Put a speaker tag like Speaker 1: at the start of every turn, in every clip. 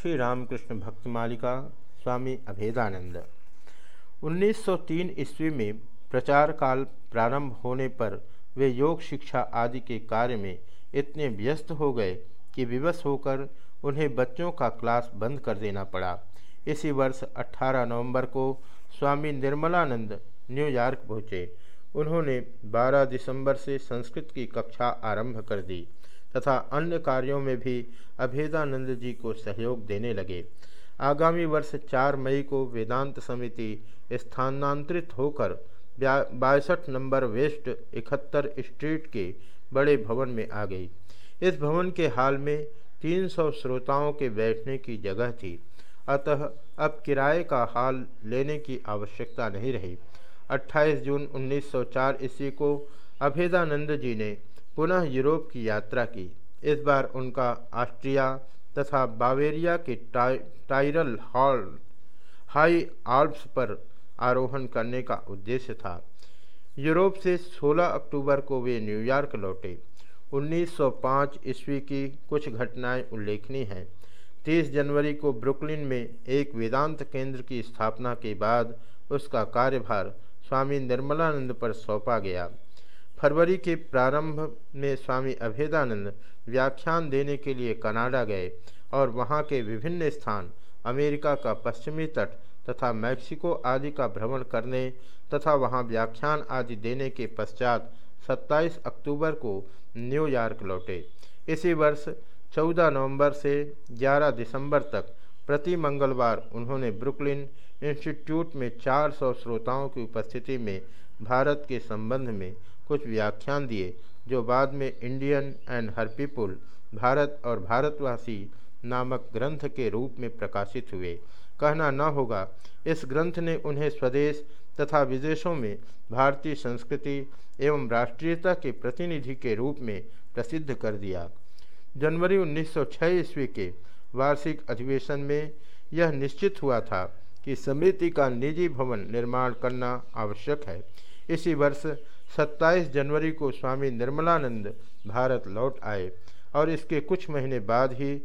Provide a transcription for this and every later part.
Speaker 1: श्री रामकृष्ण भक्त मालिका स्वामी अभेदानंद। 1903 ईस्वी में प्रचार काल प्रारंभ होने पर वे योग शिक्षा आदि के कार्य में इतने व्यस्त हो गए कि विवश होकर उन्हें बच्चों का क्लास बंद कर देना पड़ा। इसी वर्ष 18 नवंबर को स्वामी निर्मलानंद न्यूयॉर्क पहुँचे। उन्होंने 12 दिसंबर से संस्कृत की कक्षा आरंभ कर दी। तथा अन्य कार्यों में भी अभेदानंद जी को सहयोग देने लगे। आगामी वर्ष 4 मई को वेदांत समिति स्थानांतरित होकर बासठ नंबर वेस्ट इकहत्तर स्ट्रीट के बड़े भवन में आ गई। इस भवन के हाल में 300 श्रोताओं के बैठने की जगह थी। अतः अब किराए का हाल लेने की आवश्यकता नहीं रही। 28 जून 1904 ईस्वी को अभेदानंद जी ने पुनः यूरोप की यात्रा की। इस बार उनका ऑस्ट्रिया तथा बावेरिया के टाइ, टाइरल हॉल, हाई आल्प्स पर आरोहण करने का उद्देश्य था। यूरोप से 16 अक्टूबर को वे न्यूयॉर्क लौटे। 1905 ईस्वी की कुछ घटनाएँ उल्लेखनीय हैं। 30 जनवरी को ब्रुकलिन में एक वेदांत केंद्र की स्थापना के बाद उसका कार्यभार स्वामी निर्मलानंद पर सौंपा गया। फरवरी के प्रारंभ में स्वामी अभेदानंद व्याख्यान देने के लिए कनाडा गए और वहाँ के विभिन्न स्थान, अमेरिका का पश्चिमी तट तथा मैक्सिको आदि का भ्रमण करने तथा वहाँ व्याख्यान आदि देने के पश्चात 27 अक्टूबर को न्यूयॉर्क लौटे। इसी वर्ष 14 नवंबर से 11 दिसंबर तक प्रति मंगलवार उन्होंने ब्रुकलिन इंस्टीट्यूट में 400 श्रोताओं की उपस्थिति में भारत के संबंध में कुछ व्याख्यान दिए, जो बाद में Indian and her people Bharat और भारतवासी नामक ग्रंथ के रूप में प्रकाशित हुए। कहना न होगा, इस ग्रंथ ने उन्हें स्वदेश तथा विदेशों में भारतीय संस्कृति एवं राष्ट्रीयता के प्रतिनिधि के रूप में प्रसिद्ध कर दिया। जनवरी 1906 ईस्वी के वार्षिक अधिवेशन में यह निश्चित हुआ था कि समिति का निजी भवन निर्माण करना आवश्यक है। इसी वर्ष 27 जनवरी को स्वामी निर्मलानंद भारत लौट आए और इसके कुछ महीने बाद ही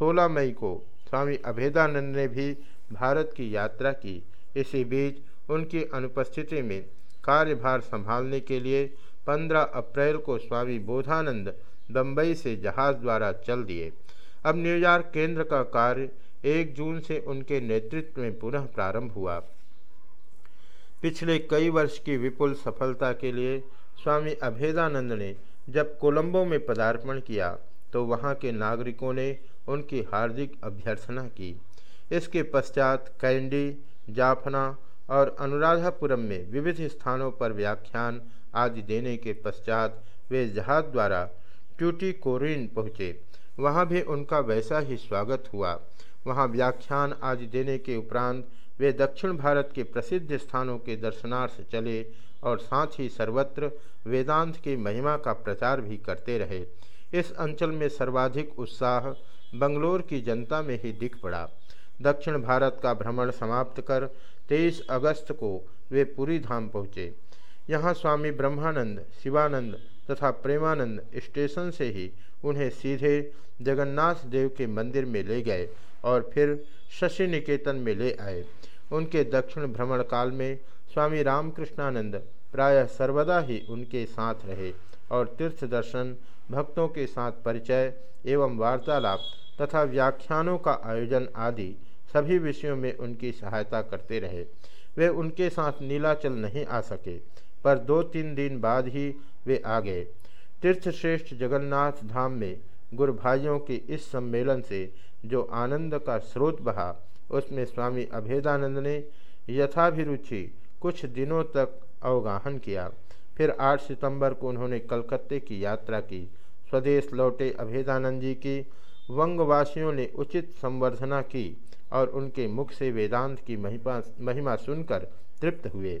Speaker 1: 16 मई को स्वामी अभेदानंद ने भी भारत की यात्रा की। इसी बीच उनकी अनुपस्थिति में कार्यभार संभालने के लिए 15 अप्रैल को स्वामी बोधानंद बम्बई से जहाज़ द्वारा चल दिए। अब न्यूयॉर्क केंद्र का कार्य एक जून से उनके नेतृत्व में पुनः प्रारंभ हुआ। पिछले कई वर्ष की विपुल सफलता के लिए स्वामी अभेदानंद ने जब कोलंबो में पदार्पण किया तो वहाँ के नागरिकों ने उनकी हार्दिक अभ्यर्थना की। इसके पश्चात कैंडी, जाफना और अनुराधापुरम में विविध स्थानों पर व्याख्यान आदि देने के पश्चात वे जहाज़ द्वारा ट्यूटी कोरिन पहुँचे। वहाँ भी उनका वैसा ही स्वागत हुआ। वहाँ व्याख्यान आदि देने के उपरांत वे दक्षिण भारत के प्रसिद्ध स्थानों के दर्शनार्थ चले और साथ ही सर्वत्र वेदांत की महिमा का प्रचार भी करते रहे। इस अंचल में सर्वाधिक उत्साह बंगलोर की जनता में ही दिख पड़ा। दक्षिण भारत का भ्रमण समाप्त कर 23 अगस्त को वे पूरी धाम पहुँचे। यहाँ स्वामी ब्रह्मानंद, शिवानंद तथा प्रेमानंद स्टेशन से ही उन्हें सीधे जगन्नाथ देव के मंदिर में ले गए। और फिर शशि निकेतन में ले आए। उनके दक्षिण भ्रमण काल में स्वामी रामकृष्णानंद प्रायः सर्वदा ही उनके साथ रहे और तीर्थ दर्शन, भक्तों के साथ परिचय एवं वार्तालाप तथा व्याख्यानों का आयोजन आदि सभी विषयों में उनकी सहायता करते रहे। वे उनके साथ नीलाचल नहीं आ सके, पर दो तीन दिन बाद ही वे आ गए। तीर्थश्रेष्ठ जगन्नाथ धाम में गुरु भाइयों के इस सम्मेलन से जो आनंद का स्रोत बहा, उसमें स्वामी अभेदानंद ने यथाभिरुचि कुछ दिनों तक अवगाहन किया। फिर 8 सितंबर को उन्होंने कलकत्ते की यात्रा की। स्वदेश लौटे अभेदानंद जी की। वंगवासियों ने उचित संवर्धना की और उनके मुख से वेदांत की महिमा महिमा सुनकर तृप्त हुए।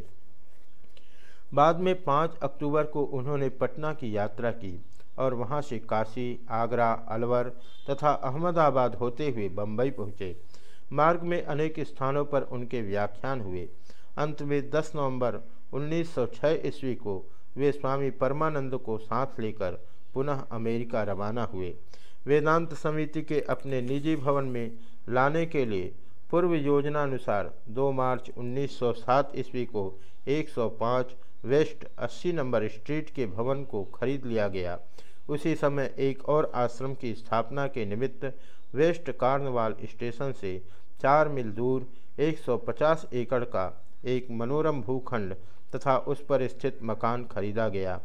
Speaker 1: बाद में 5 अक्टूबर को उन्होंने पटना की यात्रा की। और वहाँ से काशी, आगरा, अलवर तथा अहमदाबाद होते हुए बम्बई पहुँचे। मार्ग में अनेक स्थानों पर उनके व्याख्यान हुए। अंत में 10 नवंबर 1906 ईस्वी को वे स्वामी परमानंद को साथ लेकर पुनः अमेरिका रवाना हुए। वेदांत समिति के अपने निजी भवन में लाने के लिए पूर्व योजनानुसार 2 मार्च 1907 ईस्वी को 105 वेस्ट 80 नंबर स्ट्रीट के भवन को खरीद लिया गया। उसी समय एक और आश्रम की स्थापना के निमित्त वेस्ट कार्नवाल स्टेशन से चार मील दूर 150 एकड़ का एक मनोरम भूखंड तथा उस पर स्थित मकान खरीदा गया।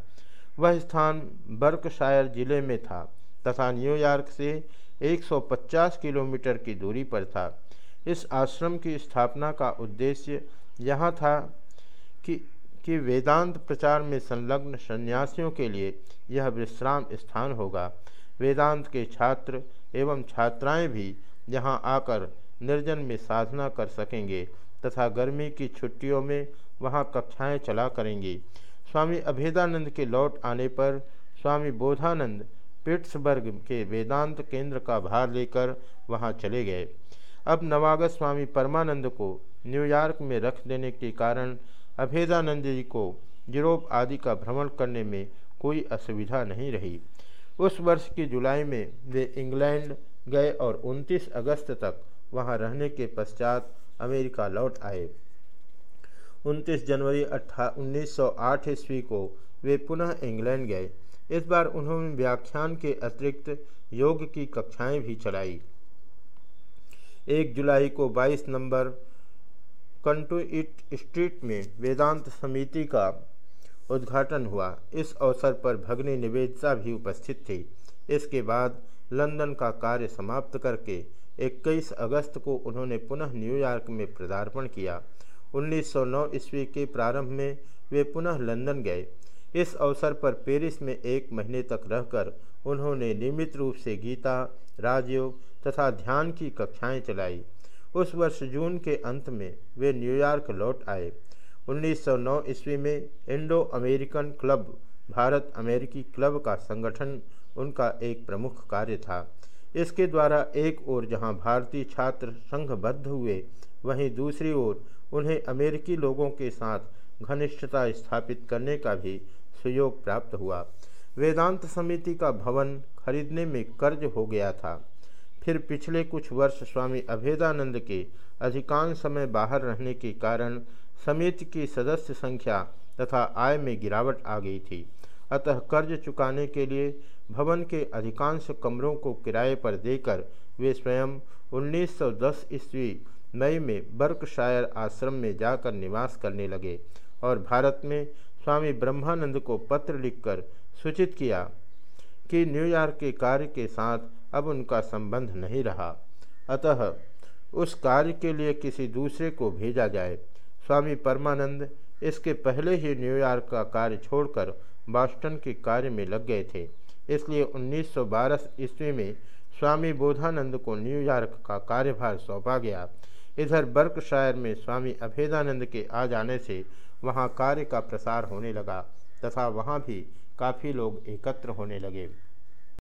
Speaker 1: वह स्थान बर्कशायर ज़िले में था तथा न्यूयॉर्क से 150 किलोमीटर की दूरी पर था। इस आश्रम की स्थापना का उद्देश्य यहाँ था कि कि वेदांत प्रचार में संलग्न सन्यासियों के लिए यह विश्राम स्थान होगा। वेदांत के छात्र एवं छात्राएँ भी यहाँ आकर निर्जन में साधना कर सकेंगे तथा गर्मी की छुट्टियों में वहाँ कक्षाएँ चला करेंगी। स्वामी अभेदानंद के लौट आने पर स्वामी बोधानंद पिट्सबर्ग के वेदांत केंद्र का भार लेकर वहाँ चले गए। अब नवागत स्वामी परमानंद को न्यूयॉर्क में रख देने के कारण अभेदानंद जी को यूरोप आदि का भ्रमण करने में कोई असुविधा नहीं रही। उस वर्ष की जुलाई में वे इंग्लैंड गए और 29 अगस्त तक वहाँ रहने के पश्चात अमेरिका लौट आए। 29 जनवरी अट्ठा ईस्वी को वे पुनः इंग्लैंड गए। इस बार उन्होंने व्याख्यान के अतिरिक्त योग की कक्षाएँ भी चलाई। एक जुलाई को 22 नंबर कंटुइट स्ट्रीट में वेदांत समिति का उद्घाटन हुआ। इस अवसर पर भगनी निवेदिता भी उपस्थित थी। इसके बाद लंदन का कार्य समाप्त करके 21 अगस्त को उन्होंने पुनः न्यूयॉर्क में पदार्पण किया। 1909 ईस्वी के प्रारंभ में वे पुनः लंदन गए। इस अवसर पर पेरिस में एक महीने तक रहकर उन्होंने नियमित रूप से गीता, राजयोग तथा ध्यान की कक्षाएँ चलाई। उस वर्ष जून के अंत में वे न्यूयॉर्क लौट आए। 1909 ईस्वी में इंडो अमेरिकन क्लब, भारत अमेरिकी क्लब का संगठन उनका एक प्रमुख कार्य था। इसके द्वारा एक ओर जहाँ भारतीय छात्र संघबद्ध हुए, वहीं दूसरी ओर उन्हें अमेरिकी लोगों के साथ घनिष्ठता स्थापित करने का भी सुयोग प्राप्त हुआ। वेदांत समिति का भवन खरीदने में कर्ज हो गया था। फिर पिछले कुछ वर्ष स्वामी अभेदानंद के अधिकांश समय बाहर रहने के कारण समिति की सदस्य संख्या तथा आय में गिरावट आ गई थी। अतः कर्ज चुकाने के लिए भवन के अधिकांश कमरों को किराए पर देकर वे स्वयं 1910 ईस्वी मई में बर्कशायर आश्रम में जाकर निवास करने लगे और भारत में स्वामी ब्रह्मानंद को पत्र लिखकर सूचित किया कि न्यूयॉर्क के कार्य के साथ अब उनका संबंध नहीं रहा। अतः उस कार्य के लिए किसी दूसरे को भेजा जाए। स्वामी परमानंद इसके पहले ही न्यूयॉर्क का कार्य छोड़कर बॉस्टन के कार्य में लग गए थे। इसलिए 1912 ईस्वी में स्वामी बोधानंद को न्यूयॉर्क का कार्यभार सौंपा गया। इधर बर्कशायर में स्वामी अभेदानंद के आ जाने से वहाँ कार्य का प्रसार होने लगा तथा वहाँ भी काफ़ी लोग एकत्र होने लगे।